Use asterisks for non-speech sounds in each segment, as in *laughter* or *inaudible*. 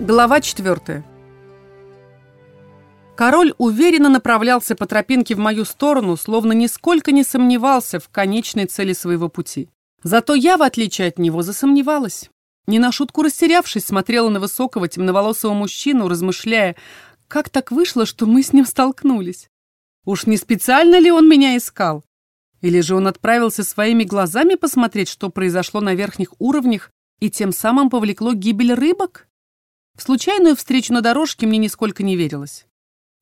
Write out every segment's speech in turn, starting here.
Глава 4. Король уверенно направлялся по тропинке в мою сторону, словно нисколько не сомневался в конечной цели своего пути. Зато я, в отличие от него, засомневалась. Не на шутку растерявшись, смотрела на высокого темноволосого мужчину, размышляя, как так вышло, что мы с ним столкнулись. Уж не специально ли он меня искал? Или же он отправился своими глазами посмотреть, что произошло на верхних уровнях, и тем самым повлекло гибель рыбок? В случайную встречу на дорожке мне нисколько не верилось.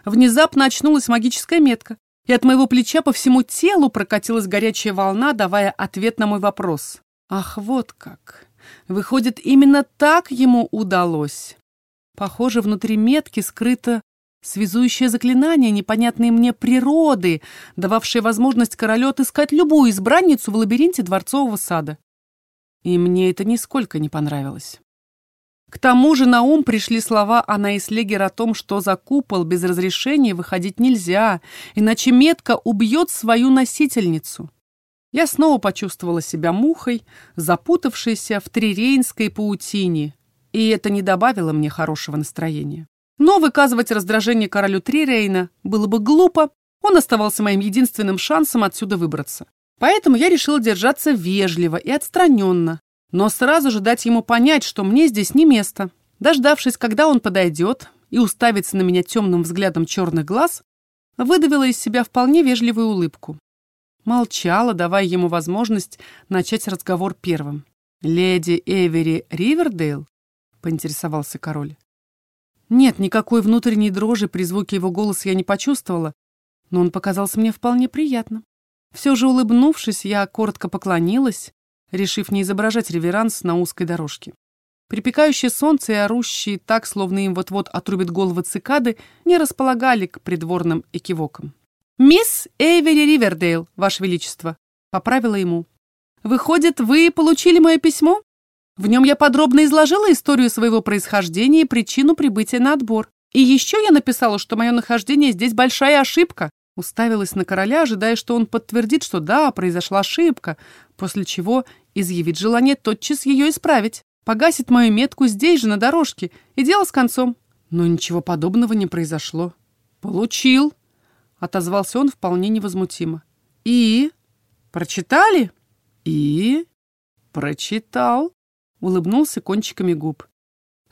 Внезапно очнулась магическая метка, и от моего плеча по всему телу прокатилась горячая волна, давая ответ на мой вопрос. Ах, вот как. Выходит, именно так ему удалось. Похоже, внутри метки скрыто связующее заклинание непонятной мне природы, дававшее возможность королю отыскать любую избранницу в лабиринте дворцового сада. И мне это нисколько не понравилось. К тому же на ум пришли слова Анаис Легер о том, что за купол без разрешения выходить нельзя, иначе метка убьет свою носительницу. Я снова почувствовала себя мухой, запутавшейся в трирейнской паутине, и это не добавило мне хорошего настроения. Но выказывать раздражение королю Трирейна было бы глупо, он оставался моим единственным шансом отсюда выбраться. Поэтому я решила держаться вежливо и отстраненно, но сразу же дать ему понять, что мне здесь не место. Дождавшись, когда он подойдет и уставится на меня темным взглядом черных глаз, выдавила из себя вполне вежливую улыбку. Молчала, давая ему возможность начать разговор первым. «Леди Эвери Ривердейл?» — поинтересовался король. Нет, никакой внутренней дрожи при звуке его голоса я не почувствовала, но он показался мне вполне приятным. Все же улыбнувшись, я коротко поклонилась, решив не изображать реверанс на узкой дорожке. Припекающее солнце и орущие так, словно им вот-вот отрубит головы цикады, не располагали к придворным экивокам. «Мисс Эйвери Ривердейл, Ваше Величество», — поправила ему. «Выходит, вы получили мое письмо? В нем я подробно изложила историю своего происхождения и причину прибытия на отбор. И еще я написала, что мое нахождение здесь большая ошибка, Уставилась на короля, ожидая, что он подтвердит, что да, произошла ошибка, после чего изъявит желание тотчас ее исправить. Погасит мою метку здесь же, на дорожке, и дело с концом. Но ничего подобного не произошло. «Получил», — отозвался он вполне невозмутимо. «И? Прочитали?» «И? Прочитал», — улыбнулся кончиками губ.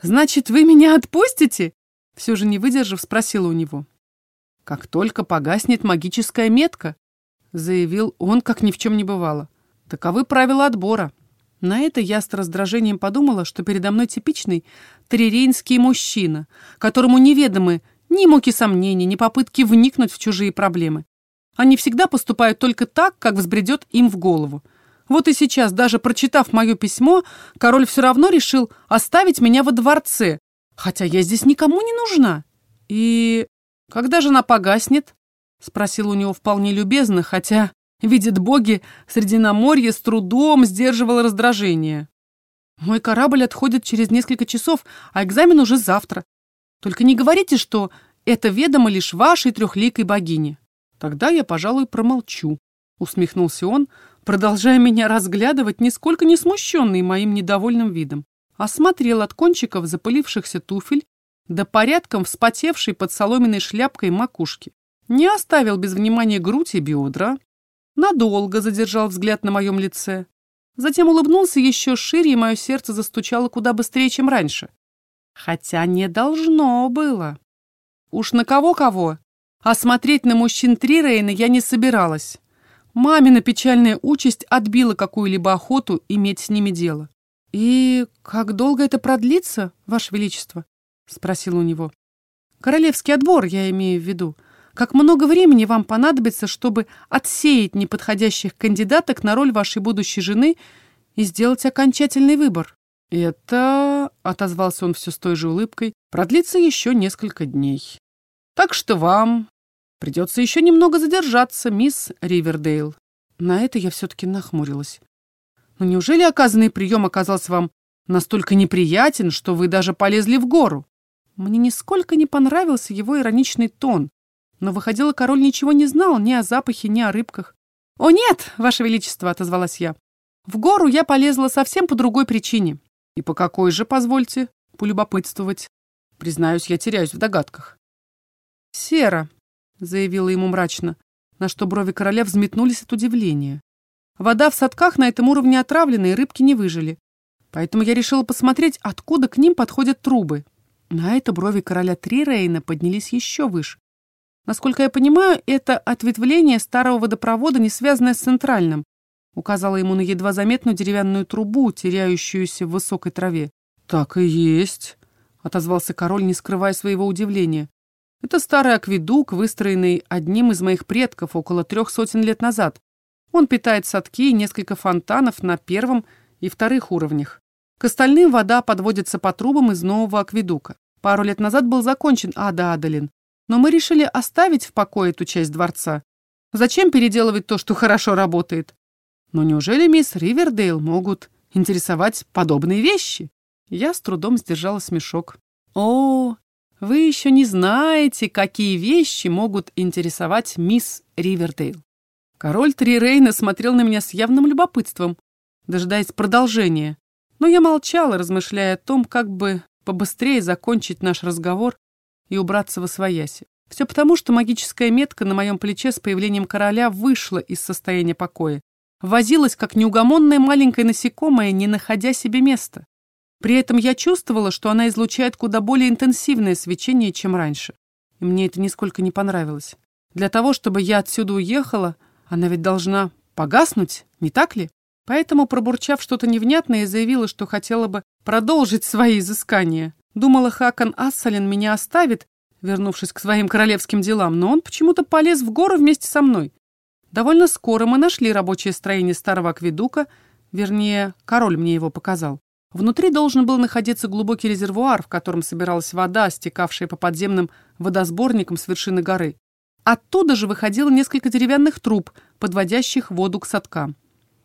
«Значит, вы меня отпустите?» Все же не выдержав, спросила у него как только погаснет магическая метка», заявил он, как ни в чем не бывало. «Таковы правила отбора». На это я с раздражением подумала, что передо мной типичный трирейнский мужчина, которому неведомы ни муки сомнений, ни попытки вникнуть в чужие проблемы. Они всегда поступают только так, как взбредет им в голову. Вот и сейчас, даже прочитав мое письмо, король все равно решил оставить меня во дворце, хотя я здесь никому не нужна. И «Когда же она погаснет?» — спросил у него вполне любезно, хотя, видит боги, Средиземноморье с трудом сдерживало раздражение. «Мой корабль отходит через несколько часов, а экзамен уже завтра. Только не говорите, что это ведомо лишь вашей трехликой богине». «Тогда я, пожалуй, промолчу», — усмехнулся он, продолжая меня разглядывать, нисколько не смущенный моим недовольным видом. Осмотрел от кончиков запылившихся туфель да порядком вспотевшей под соломенной шляпкой макушки. Не оставил без внимания грудь и бедра, надолго задержал взгляд на моем лице. Затем улыбнулся еще шире, и мое сердце застучало куда быстрее, чем раньше. Хотя не должно было. Уж на кого-кого, а смотреть на мужчин Трирейна я не собиралась. Мамина печальная участь отбила какую-либо охоту иметь с ними дело. «И как долго это продлится, Ваше Величество?» — спросил у него. «Королевский отбор, я имею в виду. Как много времени вам понадобится, чтобы отсеять неподходящих кандидаток на роль вашей будущей жены и сделать окончательный выбор?» «Это...» — отозвался он все с той же улыбкой. «Продлится еще несколько дней. Так что вам придется еще немного задержаться, мисс Ривердейл». На это я все-таки нахмурилась. «Но неужели оказанный прием оказался вам настолько неприятен, что вы даже полезли в гору?» Мне нисколько не понравился его ироничный тон, но выходило, король ничего не знал ни о запахе, ни о рыбках. «О нет, ваше величество!» — отозвалась я. «В гору я полезла совсем по другой причине». «И по какой же, позвольте?» полюбопытствовать. Признаюсь, я теряюсь в догадках. «Сера», — заявила ему мрачно, на что брови короля взметнулись от удивления. Вода в садках на этом уровне отравлена, и рыбки не выжили. Поэтому я решила посмотреть, откуда к ним подходят трубы. На это брови короля Трирейна поднялись еще выше. Насколько я понимаю, это ответвление старого водопровода, не связанное с центральным. Указала ему на едва заметную деревянную трубу, теряющуюся в высокой траве. «Так и есть», — отозвался король, не скрывая своего удивления. «Это старый акведук, выстроенный одним из моих предков около трех сотен лет назад. Он питает садки и несколько фонтанов на первом и вторых уровнях. К остальным вода подводится по трубам из нового акведука. Пару лет назад был закончен Ада Адалин, но мы решили оставить в покое эту часть дворца. Зачем переделывать то, что хорошо работает? Но неужели мисс Ривердейл могут интересовать подобные вещи? Я с трудом сдержала смешок. О, вы еще не знаете, какие вещи могут интересовать мисс Ривердейл. Король Трирейна смотрел на меня с явным любопытством, дожидаясь продолжения. Но я молчала, размышляя о том, как бы побыстрее закончить наш разговор и убраться во свояси. Все потому, что магическая метка на моем плече с появлением короля вышла из состояния покоя. Возилась, как неугомонное маленькое насекомое, не находя себе места. При этом я чувствовала, что она излучает куда более интенсивное свечение, чем раньше. И мне это нисколько не понравилось. Для того, чтобы я отсюда уехала, она ведь должна погаснуть, не так ли? Поэтому, пробурчав что-то невнятное, заявила, что хотела бы продолжить свои изыскания. Думала, Хакан Ассалин меня оставит, вернувшись к своим королевским делам, но он почему-то полез в гору вместе со мной. Довольно скоро мы нашли рабочее строение старого акведука, вернее, король мне его показал. Внутри должен был находиться глубокий резервуар, в котором собиралась вода, стекавшая по подземным водосборникам с вершины горы. Оттуда же выходило несколько деревянных труб, подводящих воду к садкам.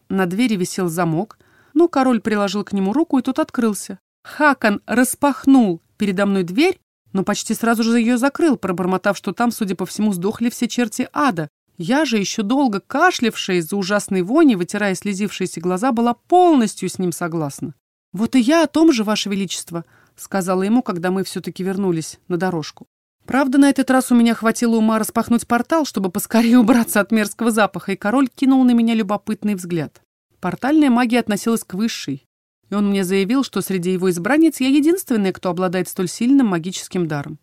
На двери висел замок, но король приложил к нему руку, и тут открылся. Хакан распахнул передо мной дверь, но почти сразу же ее закрыл, пробормотав, что там, судя по всему, сдохли все черти ада, я же, еще долго кашлявшая из-за ужасной вони, вытирая слезившиеся глаза, была полностью с ним согласна. «Вот и я о том же, Ваше Величество», — сказала ему, когда мы все-таки вернулись на дорожку. Правда, на этот раз у меня хватило ума распахнуть портал, чтобы поскорее *laughs* убраться от мерзкого запаха, и король кинул на меня любопытный взгляд. Портальная магия относилась к высшей, и он мне заявил, что среди его избранниц я единственная, кто обладает столь сильным магическим даром.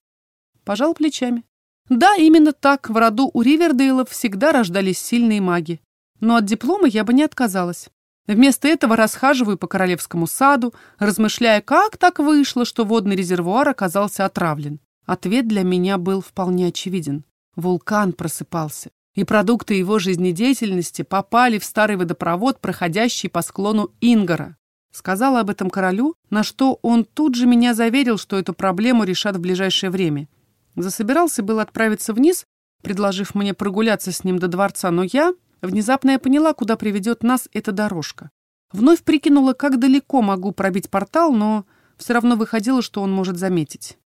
Пожал плечами. Да, именно так, в роду у Ривердейлов всегда рождались сильные маги. Но от диплома я бы не отказалась. Вместо этого расхаживаю по королевскому саду, размышляя, как так вышло, что водный резервуар оказался отравлен. Ответ для меня был вполне очевиден. Вулкан просыпался, и продукты его жизнедеятельности попали в старый водопровод, проходящий по склону Ингара. Сказала об этом королю, на что он тут же меня заверил, что эту проблему решат в ближайшее время. Засобирался был отправиться вниз, предложив мне прогуляться с ним до дворца, но я внезапно я поняла, куда приведет нас эта дорожка. Вновь прикинула, как далеко могу пробить портал, но все равно выходило, что он может заметить.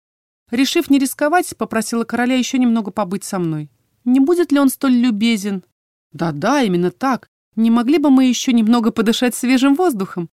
Решив не рисковать, попросила короля еще немного побыть со мной. Не будет ли он столь любезен? Да-да, именно так. Не могли бы мы еще немного подышать свежим воздухом?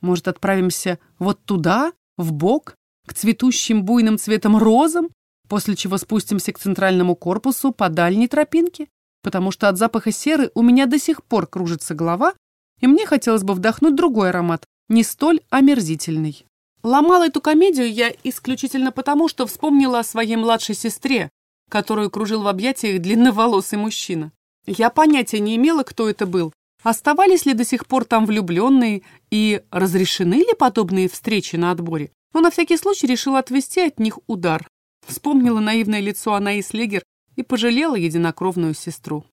Может, отправимся вот туда, в бок, к цветущим буйным цветом розам? после чего спустимся к центральному корпусу по дальней тропинке, потому что от запаха серы у меня до сих пор кружится голова, и мне хотелось бы вдохнуть другой аромат, не столь омерзительный. Ломала эту комедию я исключительно потому, что вспомнила о своей младшей сестре, которую кружил в объятиях длинноволосый мужчина. Я понятия не имела, кто это был, оставались ли до сих пор там влюбленные и разрешены ли подобные встречи на отборе, но на всякий случай решила отвести от них удар. Вспомнила наивное лицо Анаис Легер и пожалела единокровную сестру.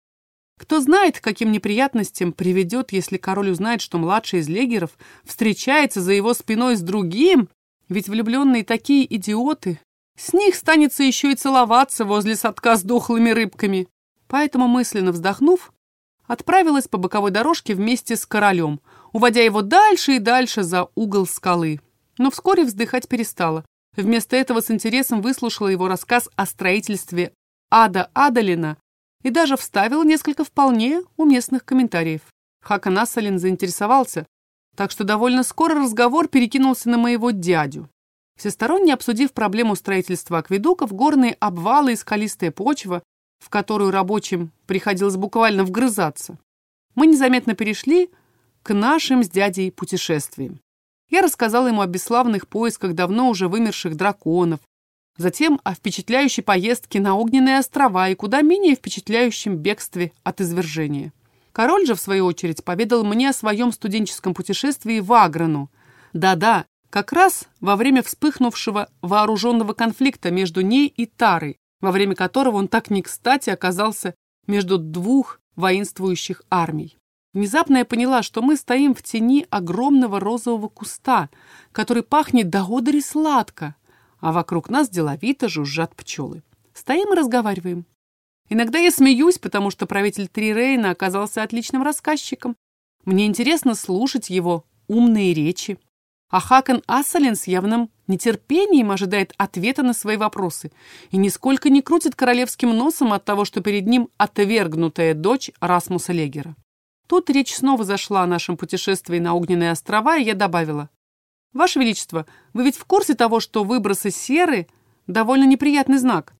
Кто знает, к каким неприятностям приведет, если король узнает, что младший из легеров встречается за его спиной с другим, ведь влюбленные такие идиоты. С них станется еще и целоваться возле садка с дохлыми рыбками. Поэтому, мысленно вздохнув, отправилась по боковой дорожке вместе с королем, уводя его дальше и дальше за угол скалы. Но вскоре вздыхать перестала. Вместо этого с интересом выслушала его рассказ о строительстве Ада Адалина и даже вставила несколько вполне уместных комментариев. Хакан Ассалин заинтересовался, так что довольно скоро разговор перекинулся на моего дядю. Всесторонне обсудив проблему строительства акведуков, горные обвалы и скалистая почва, в которую рабочим приходилось буквально вгрызаться, мы незаметно перешли к нашим с дядей путешествиям. Я рассказал ему о бесславных поисках давно уже вымерших драконов, затем о впечатляющей поездке на огненные острова и куда менее впечатляющем бегстве от извержения. Король же, в свою очередь, поведал мне о своем студенческом путешествии в Аграну. Да-да, как раз во время вспыхнувшего вооруженного конфликта между ней и Тарой, во время которого он так не кстати оказался между двух воинствующих армий. Внезапно я поняла, что мы стоим в тени огромного розового куста, который пахнет до одери сладко, а вокруг нас деловито жужжат пчелы. Стоим и разговариваем. Иногда я смеюсь, потому что правитель Трирейна оказался отличным рассказчиком. Мне интересно слушать его умные речи. А Хакон Ассалин с явным нетерпением ожидает ответа на свои вопросы и нисколько не крутит королевским носом от того, что перед ним отвергнутая дочь Расмуса Легера. Тут речь снова зашла о нашем путешествии на Огненные острова, и я добавила. «Ваше Величество, вы ведь в курсе того, что выбросы серы — довольно неприятный знак?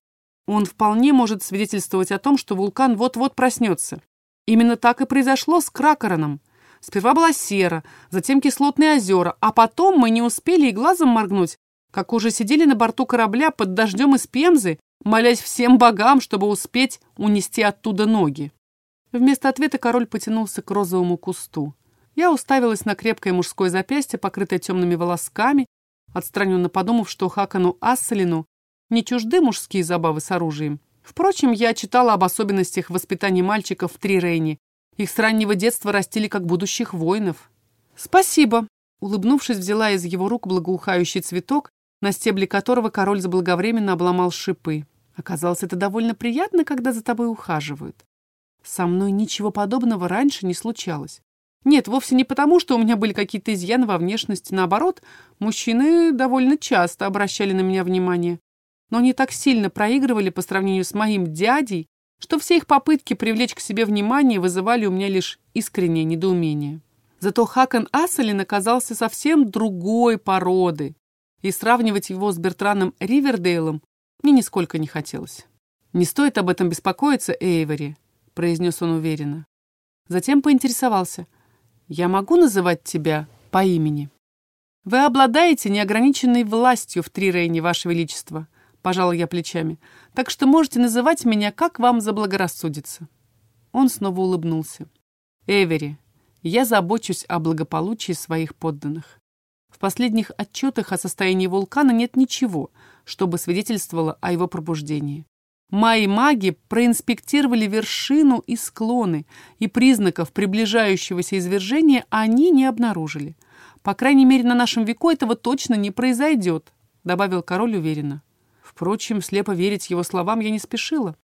Он вполне может свидетельствовать о том, что вулкан вот-вот проснется. Именно так и произошло с Кракероном. Сперва была сера, затем кислотные озера, а потом мы не успели и глазом моргнуть, как уже сидели на борту корабля под дождем из Пемзы, молясь всем богам, чтобы успеть унести оттуда ноги. Вместо ответа король потянулся к розовому кусту. Я уставилась на крепкое мужское запястье, покрытое темными волосками, отстраненно подумав, что Хакану Асселину не чужды мужские забавы с оружием. Впрочем, я читала об особенностях воспитания мальчиков в Трирейне, их с раннего детства растили как будущих воинов. «Спасибо!» Улыбнувшись, взяла из его рук благоухающий цветок, на стебле которого король заблаговременно обломал шипы. Оказалось, это довольно приятно, когда за тобой ухаживают. Со мной ничего подобного раньше не случалось. Нет, вовсе не потому, что у меня были какие-то изъяны во внешности. Наоборот, мужчины довольно часто обращали на меня внимание. Но они так сильно проигрывали по сравнению с моим дядей, что все их попытки привлечь к себе внимание вызывали у меня лишь искреннее недоумение. Зато Хакон Ассалин оказался совсем другой породы, и сравнивать его с Бертраном Ривердейлом мне нисколько не хотелось. «Не стоит об этом беспокоиться, Эйвори», — произнес он уверенно. Затем поинтересовался. «Я могу называть тебя по имени?» «Вы обладаете неограниченной властью в Трирейне, Ваше Величество», пожал я плечами. «Так что можете называть меня, как вам заблагорассудится». Он снова улыбнулся. «Эвери, я забочусь о благополучии своих подданных. В последних отчетах о состоянии вулкана нет ничего, чтобы свидетельствовало о его пробуждении. Мои маги проинспектировали вершину и склоны, и признаков приближающегося извержения они не обнаружили. По крайней мере, на нашем веку этого точно не произойдет», — добавил король уверенно. Впрочем, слепо верить его словам я не спешила.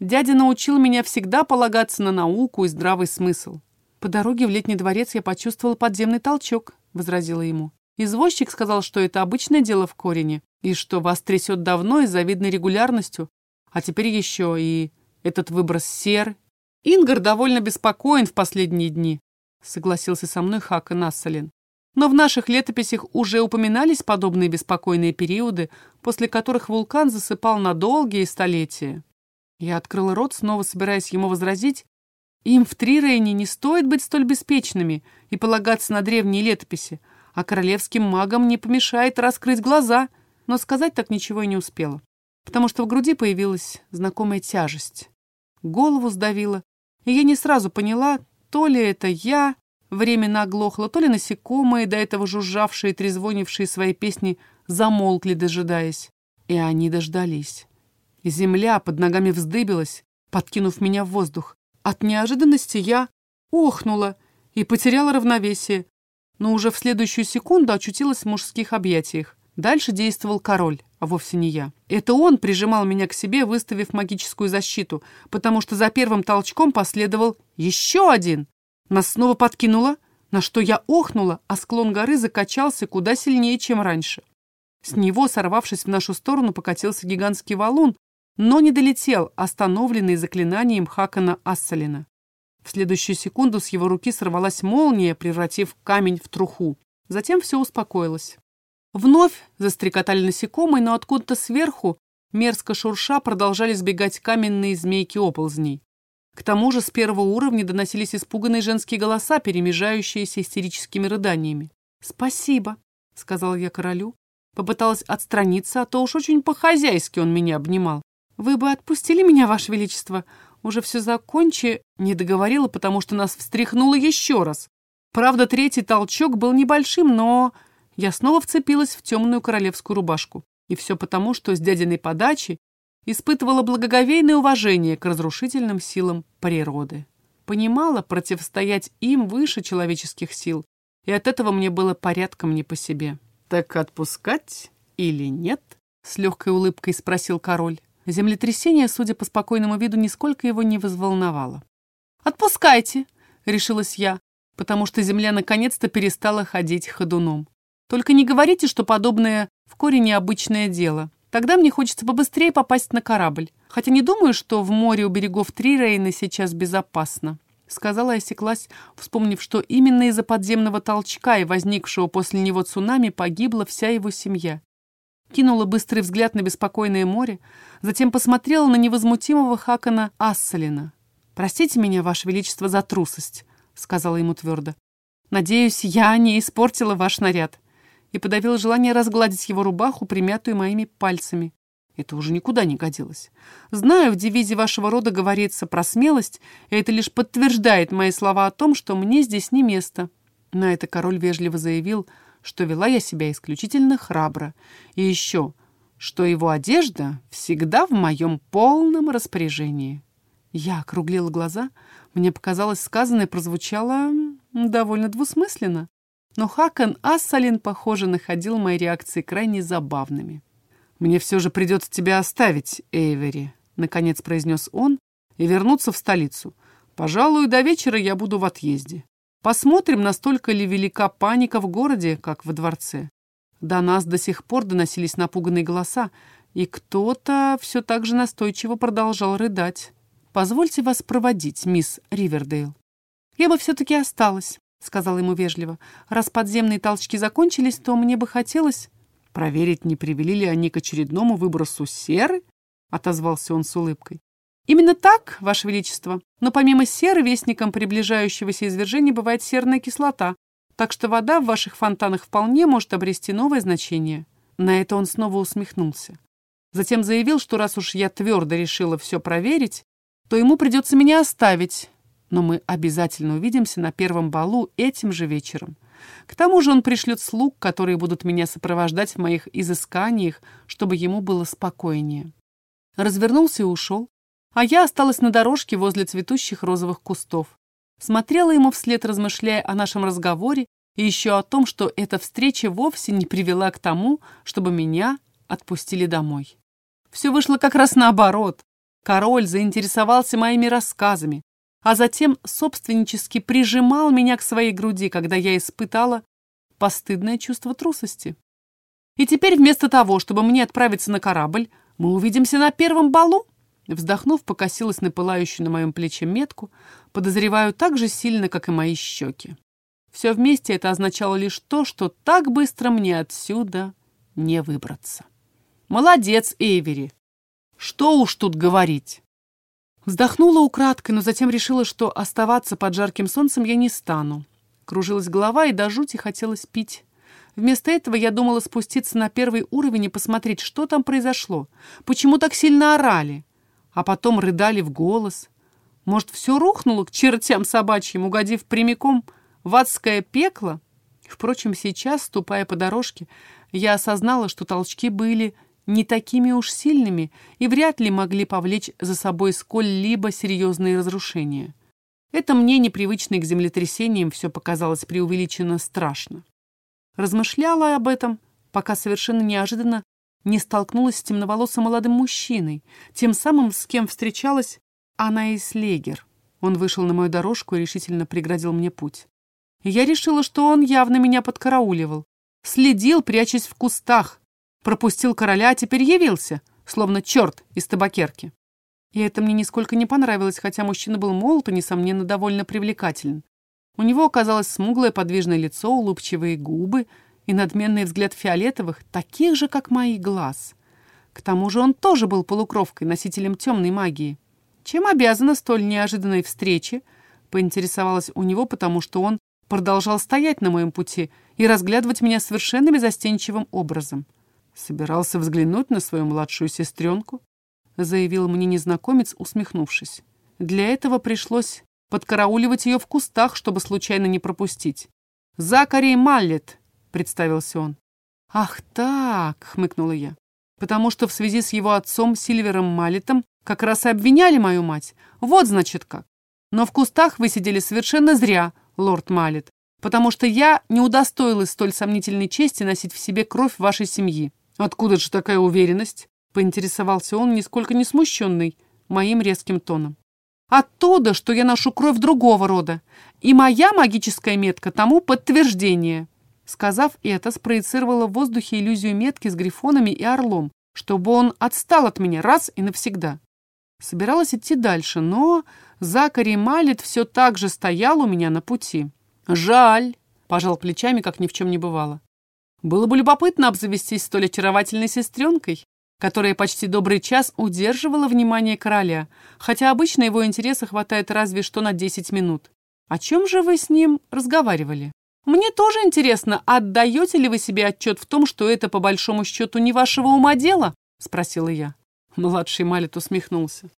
Дядя научил меня всегда полагаться на науку и здравый смысл. По дороге в летний дворец я почувствовала подземный толчок, — возразила ему. Извозчик сказал, что это обычное дело в корене, и что вас трясет давно и завидной регулярностью, а теперь еще и этот выброс сер. Ингар довольно беспокоен в последние дни, — согласился со мной Хака Нассалин. Но в наших летописях уже упоминались подобные беспокойные периоды, после которых вулкан засыпал на долгие столетия. Я открыла рот, снова собираясь ему возразить. Им в Трирейне не стоит быть столь беспечными и полагаться на древние летописи, а королевским магам не помешает раскрыть глаза, но сказать так ничего и не успела, потому что в груди появилась знакомая тяжесть. Голову сдавило, и я не сразу поняла, то ли это я, Время оглохло, то ли насекомые, до этого жужжавшие и трезвонившие свои песни, замолкли, дожидаясь. И они дождались. Земля под ногами вздыбилась, подкинув меня в воздух. От неожиданности я охнула и потеряла равновесие, но уже в следующую секунду очутилась в мужских объятиях. Дальше действовал король, а вовсе не я. Это он прижимал меня к себе, выставив магическую защиту, потому что за первым толчком последовал еще один. Нас снова подкинуло, на что я охнула, а склон горы закачался куда сильнее, чем раньше. С него, сорвавшись в нашу сторону, покатился гигантский валун, но не долетел, остановленный заклинанием Хакана Ассалина. В следующую секунду с его руки сорвалась молния, превратив камень в труху. Затем все успокоилось. Вновь застрекотали насекомые, но откуда-то сверху, мерзко шурша, продолжали сбегать каменные змейки оползней. К тому же с первого уровня доносились испуганные женские голоса, перемежающиеся истерическими рыданиями. «Спасибо», — сказал я королю. Попыталась отстраниться, а то уж очень по-хозяйски он меня обнимал. «Вы бы отпустили меня, Ваше Величество? Уже все закончи...» Не договорила, потому что нас встряхнуло еще раз. Правда, третий толчок был небольшим, но... Я снова вцепилась в темную королевскую рубашку. И все потому, что с дядиной подачи испытывала благоговейное уважение к разрушительным силам природы. Понимала, противостоять им выше человеческих сил, и от этого мне было порядком не по себе. «Так отпускать или нет?» — с легкой улыбкой спросил король. Землетрясение, судя по спокойному виду, нисколько его не возволновало. «Отпускайте!» — решилась я, потому что земля наконец-то перестала ходить ходуном. «Только не говорите, что подобное в корне обычное дело. Тогда мне хочется побыстрее попасть на корабль. Хотя не думаю, что в море у берегов Трирейна сейчас безопасно». Сказала и осеклась, вспомнив, что именно из-за подземного толчка и возникшего после него цунами погибла вся его семья. Кинула быстрый взгляд на беспокойное море, затем посмотрела на невозмутимого Хакана Ассалина. «Простите меня, Ваше Величество, за трусость», — сказала ему твердо. «Надеюсь, я не испортила ваш наряд» и подавила желание разгладить его рубаху, примятую моими пальцами. Это уже никуда не годилось. Знаю, в дивизии вашего рода говорится про смелость, и это лишь подтверждает мои слова о том, что мне здесь не место. На это король вежливо заявил, что вела я себя исключительно храбро. И еще, что его одежда всегда в моем полном распоряжении. Я округлила глаза. Мне показалось, сказанное прозвучало довольно двусмысленно. Но Хакан Ассалин, похоже, находил мои реакции крайне забавными. «Мне все же придется тебя оставить, Эйвери», — наконец произнес он, «и вернуться в столицу. Пожалуй, до вечера я буду в отъезде. Посмотрим, настолько ли велика паника в городе, как во дворце. До нас до сих пор доносились напуганные голоса, и кто-то все так же настойчиво продолжал рыдать. «Позвольте вас проводить, мисс Ривердейл». «Я бы все-таки осталась», — сказала ему вежливо. «Раз подземные толчки закончились, то мне бы хотелось...» «Проверить, не привели ли они к очередному выбросу серы?» — отозвался он с улыбкой. «Именно так, Ваше Величество. Но помимо серы, вестником приближающегося извержения бывает серная кислота, так что вода в ваших фонтанах вполне может обрести новое значение». На это он снова усмехнулся. Затем заявил, что раз уж я твердо решила все проверить, то ему придется меня оставить, но мы обязательно увидимся на первом балу этим же вечером. К тому же он пришлет слуг, которые будут меня сопровождать в моих изысканиях, чтобы ему было спокойнее. Развернулся и ушел, а я осталась на дорожке возле цветущих розовых кустов. Смотрела ему вслед, размышляя о нашем разговоре и еще о том, что эта встреча вовсе не привела к тому, чтобы меня отпустили домой. Все вышло как раз наоборот. Король заинтересовался моими рассказами, а затем собственнически прижимал меня к своей груди, когда я испытала постыдное чувство трусости. И теперь вместо того, чтобы мне отправиться на корабль, мы увидимся на первом балу? Вздохнув, покосилась на пылающую на моем плече метку, подозреваю так же сильно, как и мои щеки. Все вместе это означало лишь то, что так быстро мне отсюда не выбраться. Молодец, Эйвери. Что уж тут говорить. Вздохнула украдкой, но затем решила, что оставаться под жарким солнцем я не стану. Кружилась голова и до жути хотелось пить. Вместо этого я думала спуститься на первый уровень и посмотреть, что там произошло, почему так сильно орали, а потом рыдали в голос. Может, все рухнуло к чертям собачьим, угодив прямиком в адское пекло? Впрочем, сейчас, ступая по дорожке, я осознала, что толчки были не такими уж сильными и вряд ли могли повлечь за собой сколь-либо серьезные разрушения. Это мне, непривычной к землетрясениям, все показалось преувеличенно страшно. Размышляла об этом, пока совершенно неожиданно не столкнулась с темноволосым молодым мужчиной, тем самым, с кем встречалась Анаис Легер. Он вышел на мою дорожку и решительно преградил мне путь. я решила, что он явно меня подкарауливал. Следил, прячась в кустах, пропустил короля, а теперь явился, словно черт из табакерки. И это мне нисколько не понравилось, хотя мужчина был молод и, несомненно, довольно привлекателен. У него оказалось смуглое подвижное лицо, улыбчивые губы и надменный взгляд фиолетовых, таких же, как мои глаз. К тому же он тоже был полукровкой, носителем темной магии. Чем обязана столь неожиданной встрече? Поинтересовалась у него, потому что он продолжал стоять на моем пути и разглядывать меня совершенно безостенчивым образом. Собирался взглянуть на свою младшую сестренку, заявил мне незнакомец, усмехнувшись. Для этого пришлось подкарауливать ее в кустах, чтобы случайно не пропустить. «Закари Маллет», — представился он. «Ах так», — хмыкнула я, «потому что в связи с его отцом Сильвером Маллетом как раз и обвиняли мою мать. Вот, значит, как. Но в кустах вы сидели совершенно зря, лорд Маллет, потому что я не удостоилась столь сомнительной чести носить в себе кровь вашей семьи. Откуда же такая уверенность?» — поинтересовался он, нисколько не смущенный моим резким тоном. Оттуда, что я ношу кровь другого рода, и моя магическая метка тому подтверждение. Сказав это, спроецировала в воздухе иллюзию метки с грифонами и орлом, чтобы он отстал от меня раз и навсегда. Собиралась идти дальше, но Закари Малет все так же стоял у меня на пути. «Жаль», — пожал плечами, как ни в чем не бывало. «Было бы любопытно обзавестись столь очаровательной сестренкой, которая почти добрый час удерживала внимание короля, хотя обычно его интереса хватает разве что на 10 минут. О чем же вы с ним разговаривали? Мне тоже интересно, отдаете ли вы себе отчет в том, что это, по большому счету, не вашего ума дело? Спросила я. Младший Малет усмехнулся.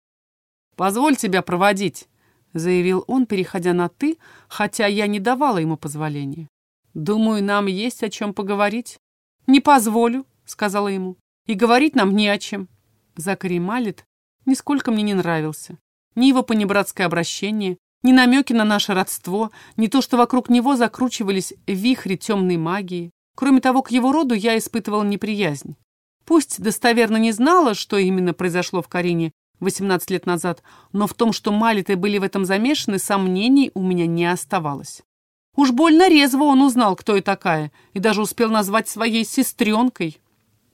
«Позволь тебя проводить», — заявил он, переходя на «ты», хотя я не давала ему позволения. «Думаю, нам есть о чем поговорить». «Не позволю», — сказала ему и говорить нам не о чем. Закари Малет нисколько мне не нравился. Ни его понебратское обращение, ни намеки на наше родство, ни то, что вокруг него закручивались вихри темной магии. Кроме того, к его роду я испытывал неприязнь. Пусть достоверно не знала, что именно произошло в Карине 18 лет назад, но в том, что Малиты были в этом замешаны, сомнений у меня не оставалось. Уж больно резво он узнал, кто я такая, и даже успел назвать своей сестренкой.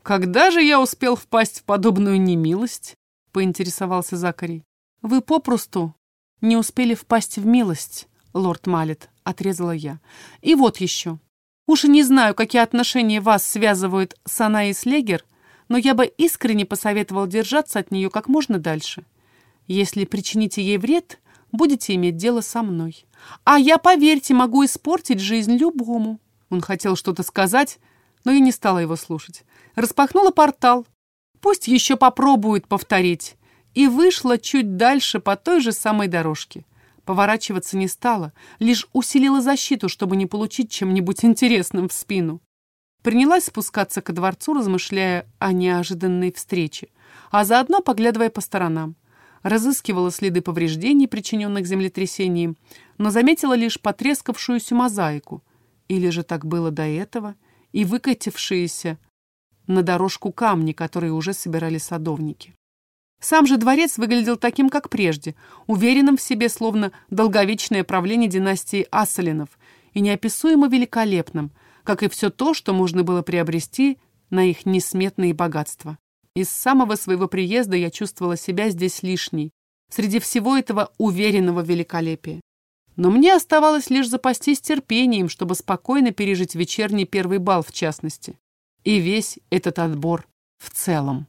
«Когда же я успел впасть в подобную немилость?» — поинтересовался Закарий. «Вы попросту не успели впасть в милость, лорд Малет», — отрезала я. «И вот еще. Уж и не знаю, какие отношения вас связывают с Анаис Легер, но я бы искренне посоветовал держаться от нее как можно дальше. Если причините ей вред, будете иметь дело со мной. А я, поверьте, могу испортить жизнь любому». Он хотел что-то сказать, но я не стала его слушать. Распахнула портал. Пусть еще попробует повторить. И вышла чуть дальше по той же самой дорожке. Поворачиваться не стала, лишь усилила защиту, чтобы не получить чем-нибудь интересным в спину. Принялась спускаться ко дворцу, размышляя о неожиданной встрече, а заодно поглядывая по сторонам. Разыскивала следы повреждений, причиненных землетрясением, но заметила лишь потрескавшуюся мозаику. Или же так было до этого, и выкатившиеся на дорожку камни, которые уже собирали садовники. Сам же дворец выглядел таким, как прежде, уверенным в себе, словно долговечное правление династии Ассалинов, и неописуемо великолепным, как и все то, что можно было приобрести на их несметные богатства. И с самого своего приезда я чувствовала себя здесь лишней, среди всего этого уверенного великолепия. Но мне оставалось лишь запастись терпением, чтобы спокойно пережить вечерний первый бал в частности и весь этот отбор в целом.